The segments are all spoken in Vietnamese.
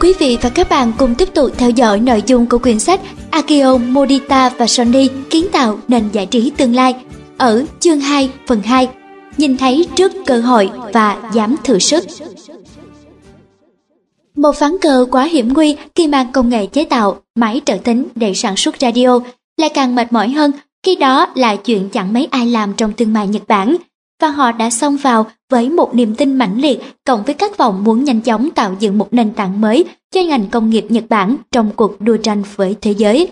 Quý vị và các bạn cùng tiếp tục theo dõi nội dung của quyển sách Akio Morita và Sony kiến tạo nền giải trí tương lai ở chương 2 phần 2 Nhìn thấy trước cơ hội và dám thử sức. Một ván cờ quá hiểm nguy khi mang công nghệ chế tạo, máy trợ tính để sản xuất radio lại càng mệt mỏi hơn khi đó là chuyện chẳng mấy ai làm trong thương mại Nhật Bản và họ đã xông vào với một niềm tin mãnh liệt cộng với các vọng muốn nhanh chóng tạo dựng một nền tảng mới cho ngành công nghiệp Nhật Bản trong cuộc đua tranh với thế giới.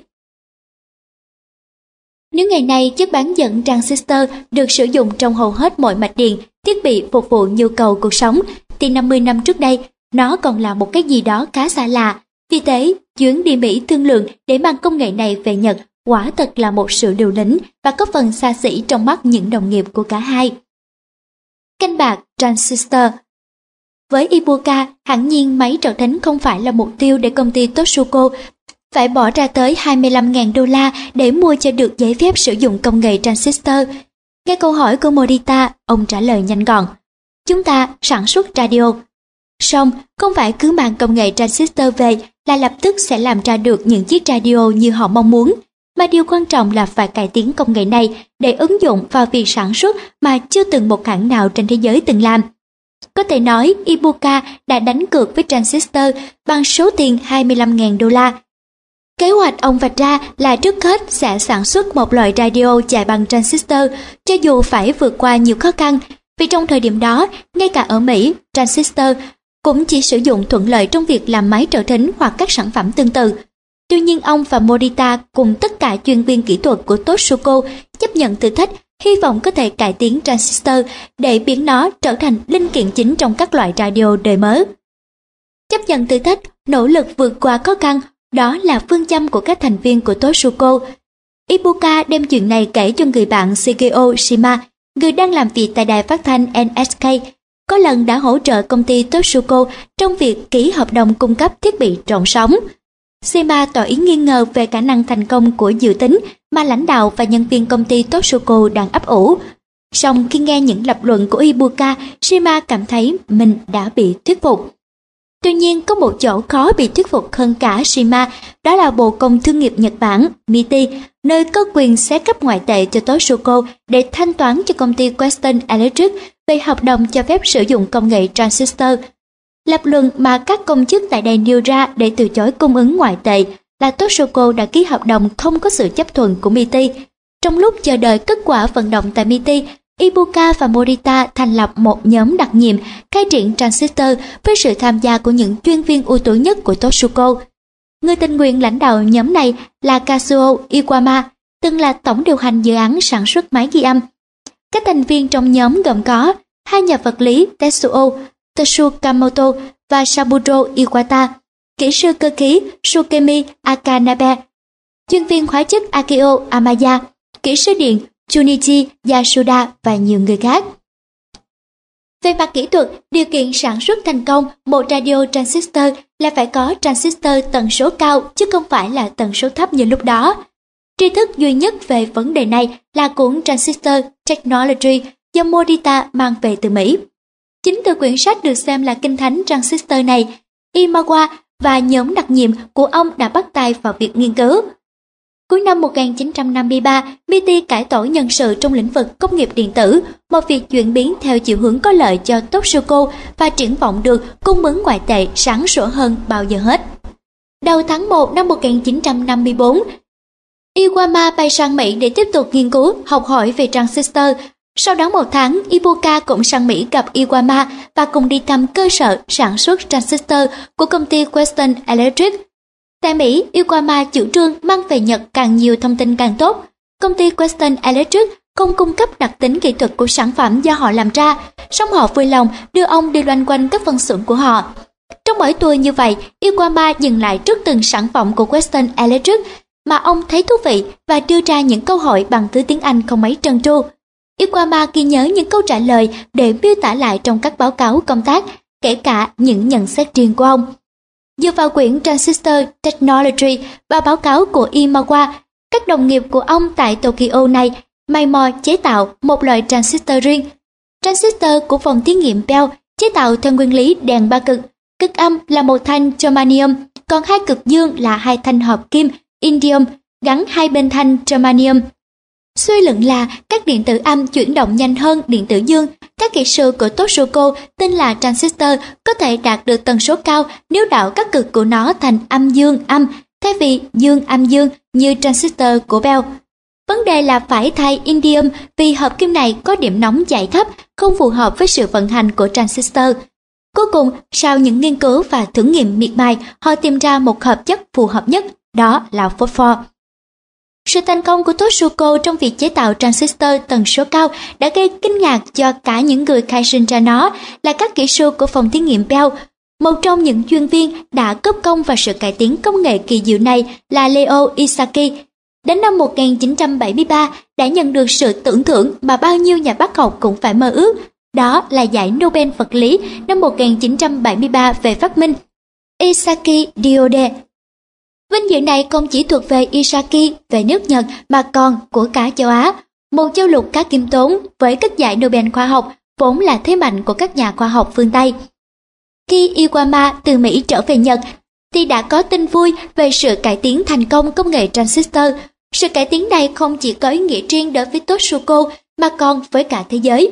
Nếu ngày nay chất bán dẫn transistor được sử dụng trong hầu hết mọi mạch điện, thiết bị phục vụ nhu cầu cuộc sống, thì 50 năm trước đây, nó còn là một cái gì đó khá xa lạ. Vì thế, chuyến đi Mỹ thương lượng để mang công nghệ này về Nhật quả thật là một sự điều lĩnh và có phần xa xỉ trong mắt những đồng nghiệp của cả hai. Canh bạc Transistor Với Ibuka, hẳn nhiên máy trợ thính không phải là mục tiêu để công ty Toshuko phải bỏ ra tới 25.000 đô la để mua cho được giấy phép sử dụng công nghệ transistor. Nghe câu hỏi của Morita, ông trả lời nhanh gọn. Chúng ta sản xuất radio. Song, không phải cứ mang công nghệ transistor về là lập tức sẽ làm ra được những chiếc radio như họ mong muốn mà điều quan trọng là phải cải tiến công nghệ này để ứng dụng vào việc sản xuất mà chưa từng một hãng nào trên thế giới từng làm. Có thể nói Ibuka đã đánh cược với Transistor bằng số tiền 25.000 đô la. Kế hoạch ông vạch ra là trước hết sẽ sản xuất một loại radio chạy bằng transistor cho dù phải vượt qua nhiều khó khăn vì trong thời điểm đó, ngay cả ở Mỹ, transistor cũng chỉ sử dụng thuận lợi trong việc làm máy trợ thính hoặc các sản phẩm tương tự. Tuy nhiên ông và Morita cùng tất cả chuyên viên kỹ thuật của Toshuko chấp nhận thử thách, hy vọng có thể cải tiến transistor để biến nó trở thành linh kiện chính trong các loại radio đời mới. Chấp nhận thử thách, nỗ lực vượt qua khó khăn, đó là phương châm của các thành viên của Toshuko. Ibuka đem chuyện này kể cho người bạn Shigeo Shima, người đang làm việc tại đài phát thanh NSK, có lần đã hỗ trợ công ty Toshuko trong việc ký hợp đồng cung cấp thiết bị trộn sóng. Sima tỏ ý nghi ngờ về khả năng thành công của dự tính mà lãnh đạo và nhân viên công ty Toshoko đang ấp ủ. Song khi nghe những lập luận của Ibuka, Shima cảm thấy mình đã bị thuyết phục. Tuy nhiên có một chỗ khó bị thuyết phục hơn cả Shima, đó là Bộ Công Thương nghiệp Nhật Bản, MITI, nơi có quyền xé cấp ngoại tệ cho Toshoko để thanh toán cho công ty Western Electric về hợp đồng cho phép sử dụng công nghệ transistor Lập luận mà các công chức tại đây nêu ra để từ chối cung ứng ngoại tệ là Toshoko đã ký hợp đồng không có sự chấp thuận của MITI. Trong lúc chờ đợi kết quả vận động tại MITI, Ibuka và Morita thành lập một nhóm đặc nhiệm khai triển transistor với sự tham gia của những chuyên viên ưu tú nhất của Toshuko. Người tình nguyện lãnh đạo nhóm này là Kazuo Iwama, từng là tổng điều hành dự án sản xuất máy ghi âm. Các thành viên trong nhóm gồm có hai nhà vật lý Tetsuo Tsukamoto và Saburo Iwata, kỹ sư cơ khí Sukemi Akanabe, chuyên viên hóa chất Akio Amaya, kỹ sư điện Junichi Yasuda và nhiều người khác. Về mặt kỹ thuật, điều kiện sản xuất thành công một radio transistor là phải có transistor tần số cao chứ không phải là tần số thấp như lúc đó. Tri thức duy nhất về vấn đề này là cuốn Transistor Technology do Morita mang về từ Mỹ. Chính từ quyển sách được xem là kinh thánh transistor này, Imawa và nhóm đặc nhiệm của ông đã bắt tay vào việc nghiên cứu. Cuối năm 1953, MIT cải tổ nhân sự trong lĩnh vực công nghiệp điện tử, một việc chuyển biến theo chiều hướng có lợi cho Toshoco và triển vọng được cung ứng ngoại tệ sáng sủa hơn bao giờ hết. Đầu tháng 1 năm 1954, Iwama bay sang Mỹ để tiếp tục nghiên cứu, học hỏi về transistor sau đó một tháng, Ibuka cũng sang Mỹ gặp Iwama và cùng đi thăm cơ sở sản xuất transistor của công ty Western Electric. Tại Mỹ, Iwama chủ trương mang về Nhật càng nhiều thông tin càng tốt. Công ty Western Electric không cung cấp đặc tính kỹ thuật của sản phẩm do họ làm ra, song họ vui lòng đưa ông đi loanh quanh các phân xưởng của họ. Trong mỗi tour như vậy, Iwama dừng lại trước từng sản phẩm của Western Electric mà ông thấy thú vị và đưa ra những câu hỏi bằng thứ tiếng Anh không mấy trơn tru. Iwama ghi nhớ những câu trả lời để miêu tả lại trong các báo cáo công tác, kể cả những nhận xét riêng của ông. Dựa vào quyển Transistor Technology và báo cáo của Imawa, các đồng nghiệp của ông tại Tokyo này may mò chế tạo một loại transistor riêng. Transistor của phòng thí nghiệm Bell chế tạo theo nguyên lý đèn ba cực, cực âm là một thanh germanium, còn hai cực dương là hai thanh hợp kim indium gắn hai bên thanh germanium. Suy luận là các điện tử âm chuyển động nhanh hơn điện tử dương. Các kỹ sư của Toshiko tin là transistor có thể đạt được tần số cao nếu đảo các cực của nó thành âm dương âm thay vì dương âm dương như transistor của Bell. Vấn đề là phải thay indium vì hợp kim này có điểm nóng chạy thấp, không phù hợp với sự vận hành của transistor. Cuối cùng, sau những nghiên cứu và thử nghiệm miệt mài, họ tìm ra một hợp chất phù hợp nhất, đó là phosphor. Sự thành công của Toshuko trong việc chế tạo transistor tần số cao đã gây kinh ngạc cho cả những người khai sinh ra nó là các kỹ sư của phòng thí nghiệm Bell. Một trong những chuyên viên đã cấp công vào sự cải tiến công nghệ kỳ diệu này là Leo Isaki. Đến năm 1973 đã nhận được sự tưởng thưởng mà bao nhiêu nhà bác học cũng phải mơ ước. Đó là giải Nobel vật lý năm 1973 về phát minh. Isaki Diode Vinh dự này không chỉ thuộc về Isaki về nước Nhật mà còn của cả châu Á. Một châu lục cá kim tốn với các giải Nobel khoa học vốn là thế mạnh của các nhà khoa học phương Tây. Khi Iwama từ Mỹ trở về Nhật thì đã có tin vui về sự cải tiến thành công công nghệ transistor. Sự cải tiến này không chỉ có ý nghĩa riêng đối với Toshuko mà còn với cả thế giới.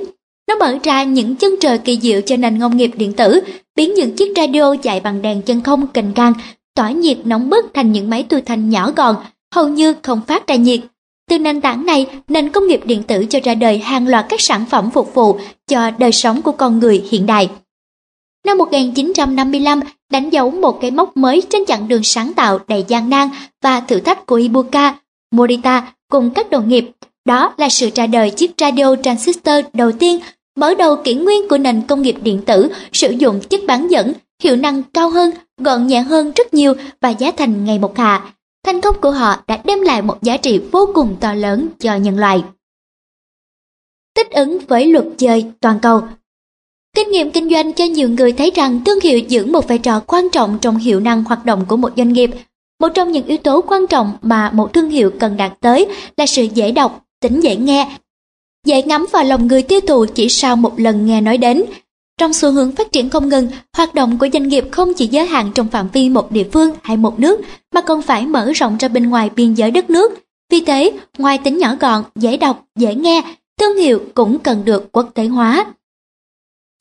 Nó mở ra những chân trời kỳ diệu cho nền công nghiệp điện tử, biến những chiếc radio chạy bằng đèn chân không cành càng tỏa nhiệt nóng bức thành những máy tu thanh nhỏ gọn, hầu như không phát ra nhiệt. Từ nền tảng này, nền công nghiệp điện tử cho ra đời hàng loạt các sản phẩm phục vụ cho đời sống của con người hiện đại. Năm 1955 đánh dấu một cái mốc mới trên chặng đường sáng tạo đầy gian nan và thử thách của Ibuka, Morita cùng các đồng nghiệp. Đó là sự ra đời chiếc radio transistor đầu tiên mở đầu kỷ nguyên của nền công nghiệp điện tử sử dụng chất bán dẫn hiệu năng cao hơn, gọn nhẹ hơn rất nhiều và giá thành ngày một hạ. Thành công của họ đã đem lại một giá trị vô cùng to lớn cho nhân loại. Thích ứng với luật chơi toàn cầu Kinh nghiệm kinh doanh cho nhiều người thấy rằng thương hiệu giữ một vai trò quan trọng trong hiệu năng hoạt động của một doanh nghiệp. Một trong những yếu tố quan trọng mà một thương hiệu cần đạt tới là sự dễ đọc, tính dễ nghe, dễ ngắm vào lòng người tiêu thụ chỉ sau một lần nghe nói đến, trong xu hướng phát triển không ngừng, hoạt động của doanh nghiệp không chỉ giới hạn trong phạm vi một địa phương hay một nước, mà còn phải mở rộng ra bên ngoài biên giới đất nước. Vì thế, ngoài tính nhỏ gọn, dễ đọc, dễ nghe, thương hiệu cũng cần được quốc tế hóa.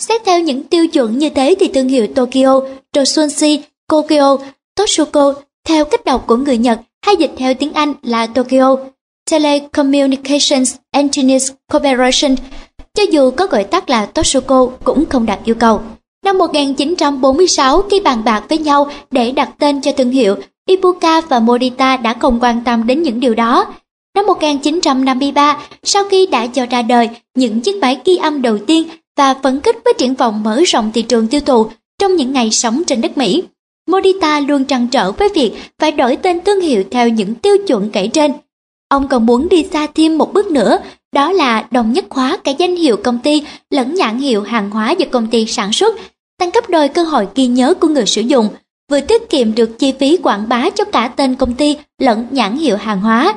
Xét theo những tiêu chuẩn như thế thì thương hiệu Tokyo, Toshunshi, Kokyo, Toshuko theo cách đọc của người Nhật hay dịch theo tiếng Anh là Tokyo Telecommunications Engineers Corporation cho dù có gọi tắt là Toshoko cũng không đạt yêu cầu. Năm 1946 khi bàn bạc với nhau để đặt tên cho thương hiệu, Ibuka và Morita đã không quan tâm đến những điều đó. Năm 1953, sau khi đã cho ra đời những chiếc máy ghi âm đầu tiên và phấn khích với triển vọng mở rộng thị trường tiêu thụ trong những ngày sống trên đất Mỹ, Morita luôn trăn trở với việc phải đổi tên thương hiệu theo những tiêu chuẩn kể trên. Ông còn muốn đi xa thêm một bước nữa đó là đồng nhất hóa cả danh hiệu công ty lẫn nhãn hiệu hàng hóa do công ty sản xuất, tăng gấp đôi cơ hội ghi nhớ của người sử dụng, vừa tiết kiệm được chi phí quảng bá cho cả tên công ty lẫn nhãn hiệu hàng hóa.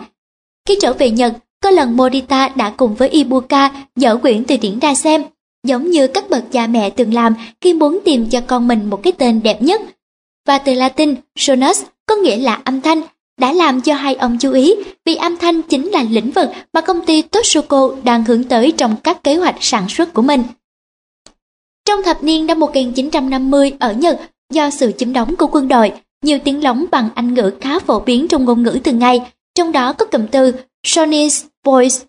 Khi trở về Nhật, có lần Morita đã cùng với Ibuka dở quyển từ điển ra xem, giống như các bậc cha mẹ từng làm khi muốn tìm cho con mình một cái tên đẹp nhất. Và từ Latin, sonus có nghĩa là âm thanh, đã làm cho hai ông chú ý vì âm thanh chính là lĩnh vực mà công ty Toshoko đang hướng tới trong các kế hoạch sản xuất của mình. Trong thập niên năm 1950 ở Nhật, do sự chiếm đóng của quân đội, nhiều tiếng lóng bằng Anh ngữ khá phổ biến trong ngôn ngữ thường ngày, trong đó có cụm từ Sony's Boys,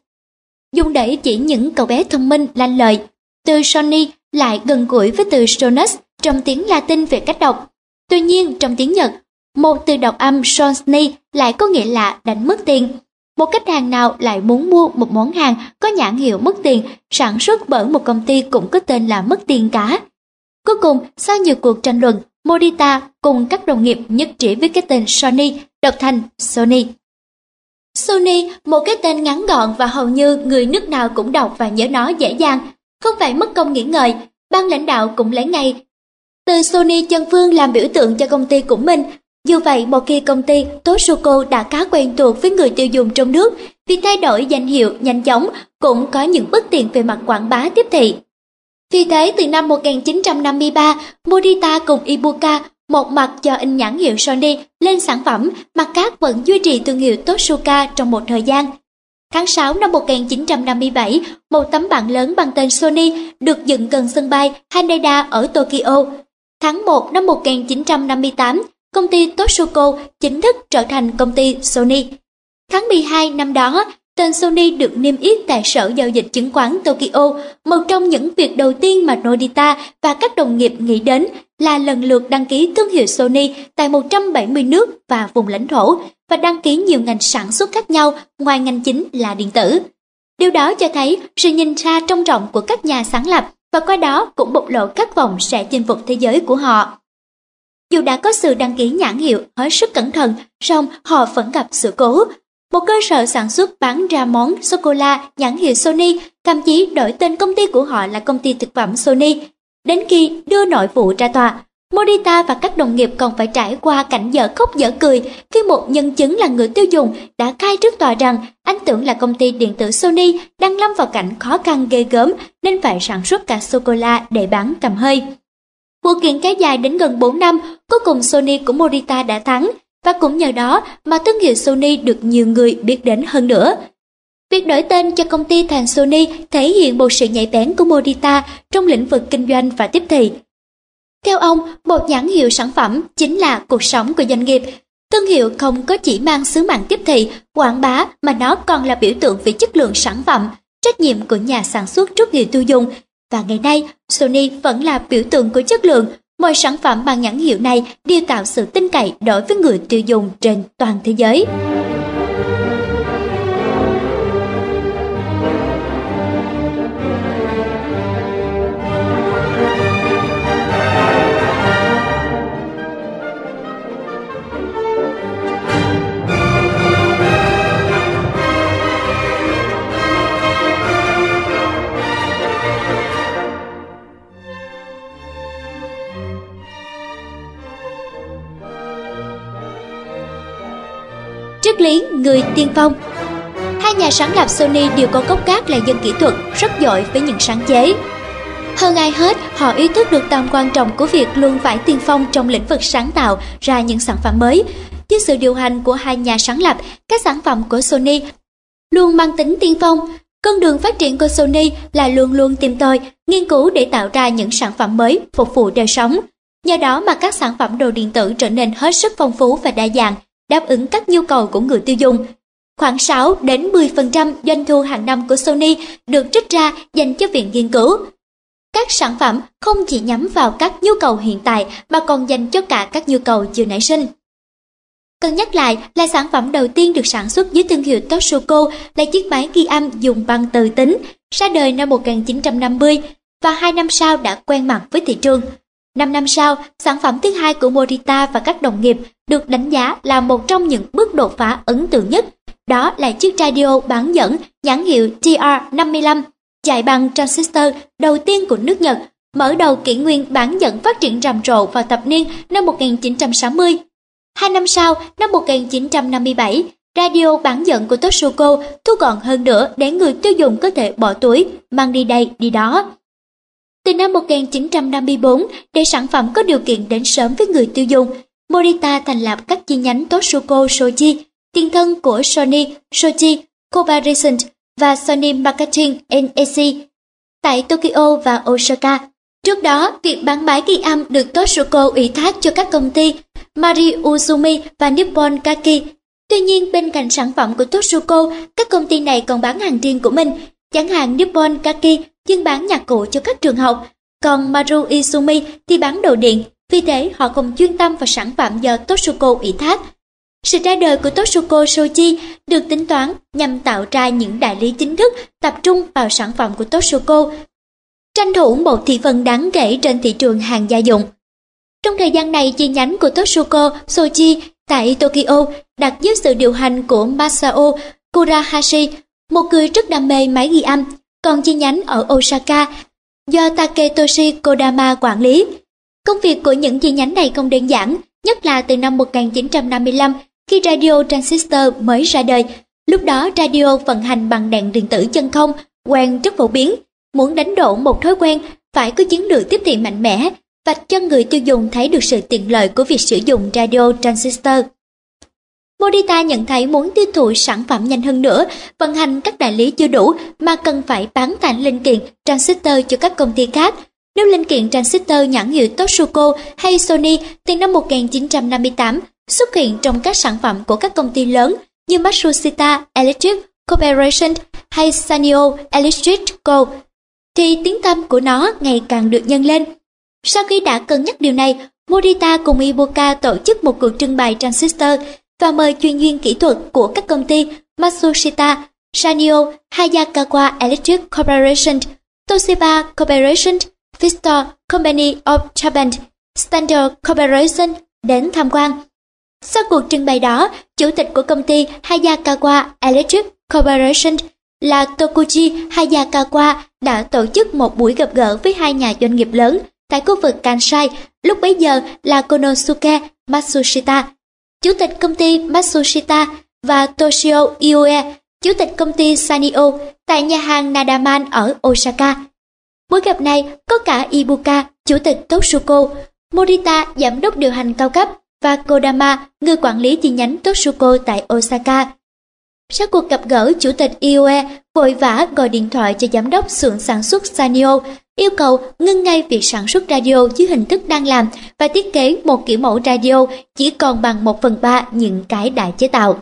dùng để chỉ những cậu bé thông minh lanh lợi. Từ Sony lại gần gũi với từ Sonus trong tiếng Latin về cách đọc. Tuy nhiên, trong tiếng Nhật, một từ đọc âm Sonsny lại có nghĩa là đánh mất tiền. Một khách hàng nào lại muốn mua một món hàng có nhãn hiệu mất tiền, sản xuất bởi một công ty cũng có tên là mất tiền cả. Cuối cùng, sau nhiều cuộc tranh luận, Morita cùng các đồng nghiệp nhất trí với cái tên Sony, đọc thành Sony. Sony, một cái tên ngắn gọn và hầu như người nước nào cũng đọc và nhớ nó dễ dàng, không phải mất công nghĩ ngợi, ban lãnh đạo cũng lấy ngay. Từ Sony chân phương làm biểu tượng cho công ty của mình, dù vậy, một khi công ty Toshoco đã khá quen thuộc với người tiêu dùng trong nước, việc thay đổi danh hiệu nhanh chóng cũng có những bất tiện về mặt quảng bá tiếp thị. Vì thế từ năm 1953, Morita cùng Ibuka một mặt cho in nhãn hiệu Sony lên sản phẩm, mặt khác vẫn duy trì thương hiệu Toshoka trong một thời gian. Tháng 6 năm 1957, một tấm bảng lớn bằng tên Sony được dựng gần sân bay Haneda ở Tokyo. Tháng 1 năm 1958, công ty Toshoco chính thức trở thành công ty Sony. Tháng 12 năm đó, tên Sony được niêm yết tại Sở Giao dịch Chứng khoán Tokyo. Một trong những việc đầu tiên mà Nodita và các đồng nghiệp nghĩ đến là lần lượt đăng ký thương hiệu Sony tại 170 nước và vùng lãnh thổ và đăng ký nhiều ngành sản xuất khác nhau ngoài ngành chính là điện tử. Điều đó cho thấy sự nhìn xa trông rộng của các nhà sáng lập và qua đó cũng bộc lộ các vọng sẽ chinh phục thế giới của họ. Dù đã có sự đăng ký nhãn hiệu hết sức cẩn thận, song họ vẫn gặp sự cố. Một cơ sở sản xuất bán ra món sô-cô-la nhãn hiệu Sony thậm chí đổi tên công ty của họ là công ty thực phẩm Sony. Đến khi đưa nội vụ ra tòa, Morita và các đồng nghiệp còn phải trải qua cảnh dở khóc dở cười khi một nhân chứng là người tiêu dùng đã khai trước tòa rằng anh tưởng là công ty điện tử Sony đang lâm vào cảnh khó khăn ghê gớm nên phải sản xuất cả sô-cô-la để bán cầm hơi. Vụ kiện kéo dài đến gần 4 năm, cuối cùng Sony của Morita đã thắng và cũng nhờ đó mà thương hiệu Sony được nhiều người biết đến hơn nữa. Việc đổi tên cho công ty thành Sony thể hiện một sự nhạy bén của Morita trong lĩnh vực kinh doanh và tiếp thị. Theo ông, một nhãn hiệu sản phẩm chính là cuộc sống của doanh nghiệp. Thương hiệu không có chỉ mang sứ mạng tiếp thị, quảng bá mà nó còn là biểu tượng về chất lượng sản phẩm, trách nhiệm của nhà sản xuất trước người tiêu dùng. Và ngày nay, Sony vẫn là biểu tượng của chất lượng. Mọi sản phẩm bằng nhãn hiệu này đều tạo sự tin cậy đối với người tiêu dùng trên toàn thế giới. Người tiên phong. Hai nhà sáng lập Sony đều có gốc gác là dân kỹ thuật, rất giỏi với những sáng chế. Hơn ai hết, họ ý thức được tầm quan trọng của việc luôn phải tiên phong trong lĩnh vực sáng tạo ra những sản phẩm mới. Dưới sự điều hành của hai nhà sáng lập, các sản phẩm của Sony luôn mang tính tiên phong. Con đường phát triển của Sony là luôn luôn tìm tòi, nghiên cứu để tạo ra những sản phẩm mới phục vụ đời sống. Nhờ đó mà các sản phẩm đồ điện tử trở nên hết sức phong phú và đa dạng đáp ứng các nhu cầu của người tiêu dùng. Khoảng 6 đến 10% doanh thu hàng năm của Sony được trích ra dành cho viện nghiên cứu. Các sản phẩm không chỉ nhắm vào các nhu cầu hiện tại mà còn dành cho cả các nhu cầu chưa nảy sinh. Cần nhắc lại là sản phẩm đầu tiên được sản xuất dưới thương hiệu Toshoko là chiếc máy ghi âm dùng băng từ tính, ra đời năm 1950 và hai năm sau đã quen mặt với thị trường. Năm năm sau, sản phẩm thứ hai của Morita và các đồng nghiệp được đánh giá là một trong những bước đột phá ấn tượng nhất. Đó là chiếc radio bán dẫn nhãn hiệu TR55, chạy bằng transistor đầu tiên của nước Nhật, mở đầu kỷ nguyên bán dẫn phát triển rầm rộ vào thập niên năm 1960. Hai năm sau, năm 1957, radio bán dẫn của Toshoco thu gọn hơn nữa để người tiêu dùng có thể bỏ túi, mang đi đây đi đó. Từ năm 1954, để sản phẩm có điều kiện đến sớm với người tiêu dùng, Morita thành lập các chi nhánh Toshuko Shoji, tiền thân của Sony, Shoji, Corporation và Sony Marketing NEC tại Tokyo và Osaka. Trước đó, việc bán máy ghi âm được Toshuko ủy thác cho các công ty Mari Uzumi và Nippon Kaki. Tuy nhiên, bên cạnh sản phẩm của Toshuko, các công ty này còn bán hàng riêng của mình, chẳng hạn Nippon Kaki chuyên bán nhạc cụ cho các trường học, còn Maru Izumi thì bán đồ điện, vì thế họ không chuyên tâm vào sản phẩm do Toshuko ủy thác. Sự ra đời của Toshuko Shoji được tính toán nhằm tạo ra những đại lý chính thức tập trung vào sản phẩm của Toshuko, tranh thủ một thị phần đáng kể trên thị trường hàng gia dụng. Trong thời gian này, chi nhánh của Toshuko Shoji tại Tokyo đặt dưới sự điều hành của Masao Kurahashi, một người rất đam mê máy ghi âm, còn chi nhánh ở Osaka do Taketoshi Kodama quản lý. Công việc của những chi nhánh này không đơn giản, nhất là từ năm 1955 khi radio transistor mới ra đời. Lúc đó radio vận hành bằng đèn điện tử chân không, quen rất phổ biến. Muốn đánh đổ một thói quen, phải có chiến lược tiếp thị mạnh mẽ, vạch cho người tiêu dùng thấy được sự tiện lợi của việc sử dụng radio transistor. Morita nhận thấy muốn tiêu thụ sản phẩm nhanh hơn nữa, vận hành các đại lý chưa đủ mà cần phải bán thành linh kiện transistor cho các công ty khác. Nếu linh kiện transistor nhãn hiệu Toshico hay Sony từ năm 1958 xuất hiện trong các sản phẩm của các công ty lớn như Matsushita Electric Corporation hay Sanyo Electric Co, thì tiếng tăm của nó ngày càng được nhân lên. Sau khi đã cân nhắc điều này, Morita cùng Ibuka tổ chức một cuộc trưng bày transistor và mời chuyên viên kỹ thuật của các công ty Matsushita, Sanyo, Hayakawa Electric Corporation, Toshiba Corporation, Vistor Company of Japan, Standard Corporation đến tham quan. Sau cuộc trưng bày đó, chủ tịch của công ty Hayakawa Electric Corporation là Tokuji Hayakawa đã tổ chức một buổi gặp gỡ với hai nhà doanh nghiệp lớn tại khu vực Kansai, lúc bấy giờ là Konosuke Matsushita chủ tịch công ty Matsushita và Toshio Ioe, chủ tịch công ty Sanio, tại nhà hàng Nadaman ở Osaka. Buổi gặp này có cả Ibuka, chủ tịch Totsuko, Morita, giám đốc điều hành cao cấp và Kodama, người quản lý chi nhánh Totsuko tại Osaka. Sau cuộc gặp gỡ, chủ tịch Ioe vội vã gọi điện thoại cho giám đốc xưởng sản xuất Sanio yêu cầu ngưng ngay việc sản xuất radio dưới hình thức đang làm và thiết kế một kiểu mẫu radio chỉ còn bằng 1 phần 3 những cái đã chế tạo.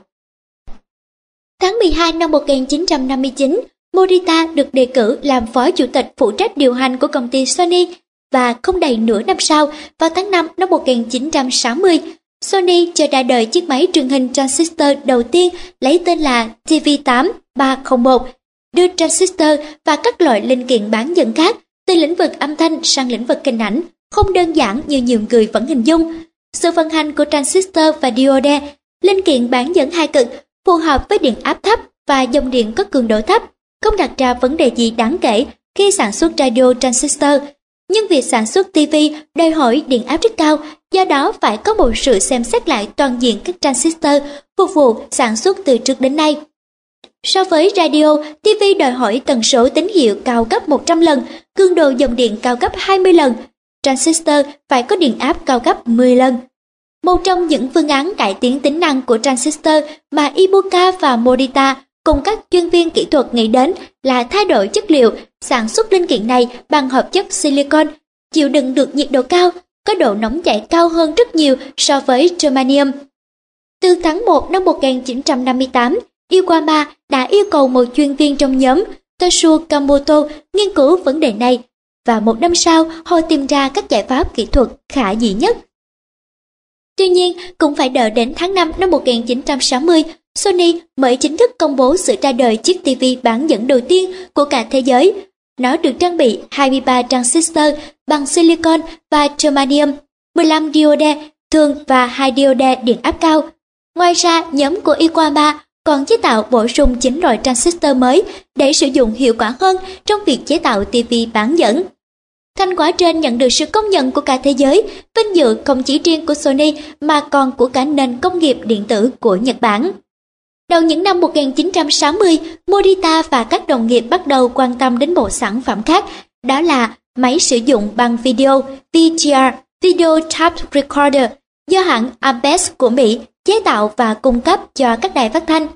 Tháng 12 năm 1959, Morita được đề cử làm phó chủ tịch phụ trách điều hành của công ty Sony và không đầy nửa năm sau, vào tháng 5 năm 1960, Sony cho ra đời chiếc máy truyền hình transistor đầu tiên lấy tên là TV8301, đưa transistor và các loại linh kiện bán dẫn khác từ lĩnh vực âm thanh sang lĩnh vực hình ảnh, không đơn giản như nhiều người vẫn hình dung. Sự vận hành của transistor và diode, linh kiện bán dẫn hai cực, phù hợp với điện áp thấp và dòng điện có cường độ thấp, không đặt ra vấn đề gì đáng kể khi sản xuất radio transistor. Nhưng việc sản xuất TV đòi hỏi điện áp rất cao, do đó phải có một sự xem xét lại toàn diện các transistor phục vụ sản xuất từ trước đến nay. So với radio, TV đòi hỏi tần số tín hiệu cao gấp 100 lần, cường độ dòng điện cao gấp 20 lần. Transistor phải có điện áp cao gấp 10 lần. Một trong những phương án cải tiến tính năng của transistor mà Ibuka và Morita cùng các chuyên viên kỹ thuật nghĩ đến là thay đổi chất liệu, sản xuất linh kiện này bằng hợp chất silicon, chịu đựng được nhiệt độ cao, có độ nóng chảy cao hơn rất nhiều so với germanium. Từ tháng 1 năm 1958, Iwama đã yêu cầu một chuyên viên trong nhóm Toshu Kamoto nghiên cứu vấn đề này và một năm sau họ tìm ra các giải pháp kỹ thuật khả dĩ nhất. Tuy nhiên, cũng phải đợi đến tháng 5 năm 1960, Sony mới chính thức công bố sự ra đời chiếc TV bán dẫn đầu tiên của cả thế giới. Nó được trang bị 23 transistor bằng silicon và germanium, 15 diode thường và 2 diode điện áp cao. Ngoài ra, nhóm của Iwama còn chế tạo bổ sung chín loại transistor mới để sử dụng hiệu quả hơn trong việc chế tạo TV bán dẫn. Thành quả trên nhận được sự công nhận của cả thế giới, vinh dự không chỉ riêng của Sony mà còn của cả nền công nghiệp điện tử của Nhật Bản. Đầu những năm 1960, Morita và các đồng nghiệp bắt đầu quan tâm đến bộ sản phẩm khác, đó là máy sử dụng băng video VGR, Video Tape Recorder, do hãng Ampes của Mỹ chế tạo và cung cấp cho các đài phát thanh.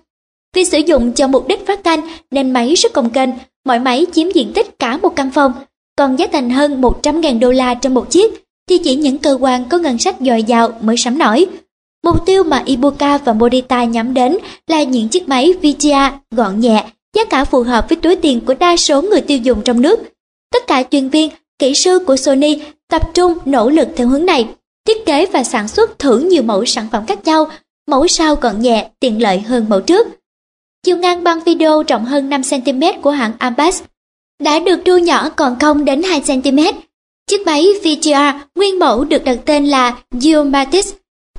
Vì sử dụng cho mục đích phát thanh nên máy rất công kênh, mỗi máy chiếm diện tích cả một căn phòng, còn giá thành hơn 100.000 đô la trong một chiếc thì chỉ những cơ quan có ngân sách dồi dào mới sắm nổi. Mục tiêu mà Ibuka và Morita nhắm đến là những chiếc máy VGA gọn nhẹ, giá cả phù hợp với túi tiền của đa số người tiêu dùng trong nước. Tất cả chuyên viên, kỹ sư của Sony tập trung nỗ lực theo hướng này thiết kế và sản xuất thử nhiều mẫu sản phẩm khác nhau, mẫu sau gọn nhẹ, tiện lợi hơn mẫu trước. Chiều ngang băng video rộng hơn 5cm của hãng Ambas đã được thu nhỏ còn không đến 2cm. Chiếc máy VGR nguyên mẫu được đặt tên là Geomatis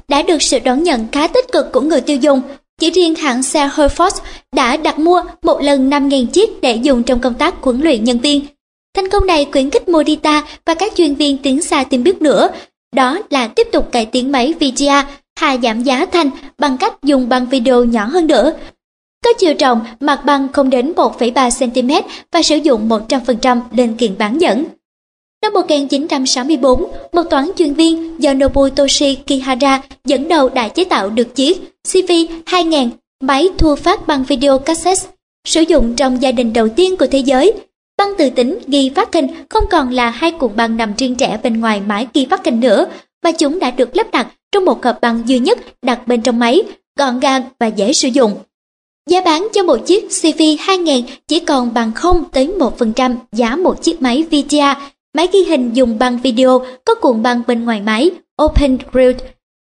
đã được sự đón nhận khá tích cực của người tiêu dùng. Chỉ riêng hãng xe Herford đã đặt mua một lần 5.000 chiếc để dùng trong công tác huấn luyện nhân viên. Thành công này khuyến khích Morita và các chuyên viên tiến xa tìm biết nữa đó là tiếp tục cải tiến máy VGA, hạ giảm giá thành bằng cách dùng băng video nhỏ hơn nữa. Có chiều rộng mặt băng không đến 1,3cm và sử dụng 100% linh kiện bán dẫn. Năm 1964, một toán chuyên viên do Nobutoshi Kihara dẫn đầu đã chế tạo được chiếc CV-2000 máy thu phát băng video cassette sử dụng trong gia đình đầu tiên của thế giới. Băng từ tính ghi phát hình không còn là hai cuộn băng nằm riêng rẽ bên ngoài máy ghi phát hình nữa, mà chúng đã được lắp đặt trong một hộp băng duy nhất đặt bên trong máy, gọn gàng và dễ sử dụng. Giá bán cho một chiếc CV2000 chỉ còn bằng không tới 1% giá một chiếc máy VTA, máy ghi hình dùng băng video có cuộn băng bên ngoài máy Open Grid,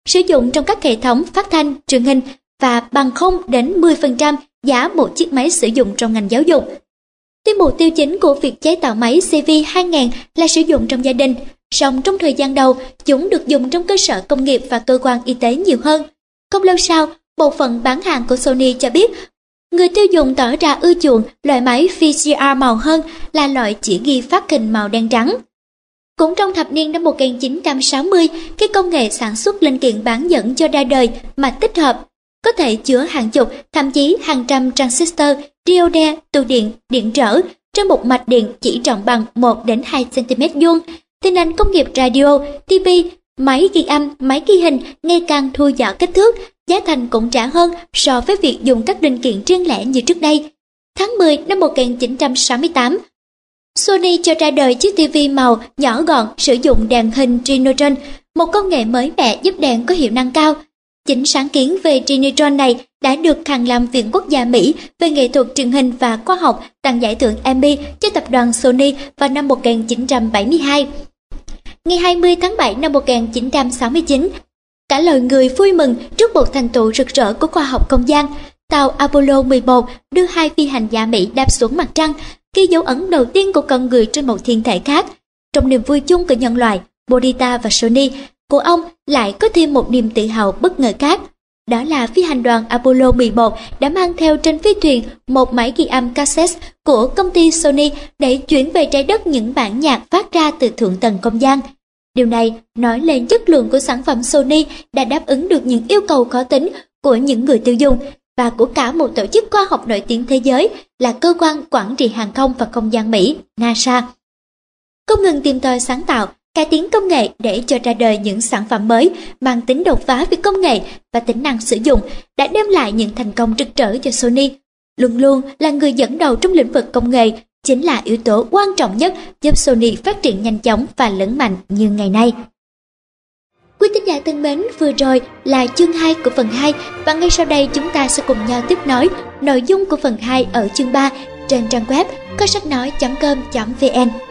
sử dụng trong các hệ thống phát thanh, truyền hình và bằng không đến 10% giá một chiếc máy sử dụng trong ngành giáo dục. Tuy mục tiêu chính của việc chế tạo máy CV2000 là sử dụng trong gia đình, song trong thời gian đầu chúng được dùng trong cơ sở công nghiệp và cơ quan y tế nhiều hơn. Không lâu sau, bộ phận bán hàng của Sony cho biết người tiêu dùng tỏ ra ưa chuộng loại máy VCR màu hơn là loại chỉ ghi phát hình màu đen trắng. Cũng trong thập niên năm 1960, khi công nghệ sản xuất linh kiện bán dẫn cho ra đời mà tích hợp có thể chứa hàng chục, thậm chí hàng trăm transistor, diode, tụ điện, điện trở trên một mạch điện chỉ rộng bằng 1 đến 2 cm vuông. Thì nền công nghiệp radio, TV, máy ghi âm, máy ghi hình ngày càng thu nhỏ kích thước, giá thành cũng trả hơn so với việc dùng các linh kiện riêng lẻ như trước đây. Tháng 10 năm 1968, Sony cho ra đời chiếc TV màu nhỏ gọn sử dụng đèn hình Trinitron, một công nghệ mới mẻ giúp đèn có hiệu năng cao. Chính sáng kiến về Trinitron này đã được Hàng làm Viện Quốc gia Mỹ về nghệ thuật truyền hình và khoa học tặng giải thưởng Emmy cho tập đoàn Sony vào năm 1972. Ngày 20 tháng 7 năm 1969, cả loài người vui mừng trước một thành tựu rực rỡ của khoa học không gian. Tàu Apollo 11 đưa hai phi hành gia Mỹ đáp xuống mặt trăng, ghi dấu ấn đầu tiên của con người trên một thiên thể khác. Trong niềm vui chung của nhân loại, Bodita và Sony, của ông lại có thêm một niềm tự hào bất ngờ khác. Đó là phi hành đoàn Apollo 11 đã mang theo trên phi thuyền một máy ghi âm cassette của công ty Sony để chuyển về trái đất những bản nhạc phát ra từ thượng tầng không gian. Điều này nói lên chất lượng của sản phẩm Sony đã đáp ứng được những yêu cầu khó tính của những người tiêu dùng và của cả một tổ chức khoa học nổi tiếng thế giới là cơ quan quản trị hàng không và không gian Mỹ, NASA. Không ngừng tìm tòi sáng tạo, cải tiến công nghệ để cho ra đời những sản phẩm mới mang tính đột phá về công nghệ và tính năng sử dụng đã đem lại những thành công rực rỡ cho Sony. Luôn luôn là người dẫn đầu trong lĩnh vực công nghệ chính là yếu tố quan trọng nhất giúp Sony phát triển nhanh chóng và lớn mạnh như ngày nay. Quý tín giả thân mến, vừa rồi là chương 2 của phần 2 và ngay sau đây chúng ta sẽ cùng nhau tiếp nối nội dung của phần 2 ở chương 3 trên trang web có sách nói.com.vn.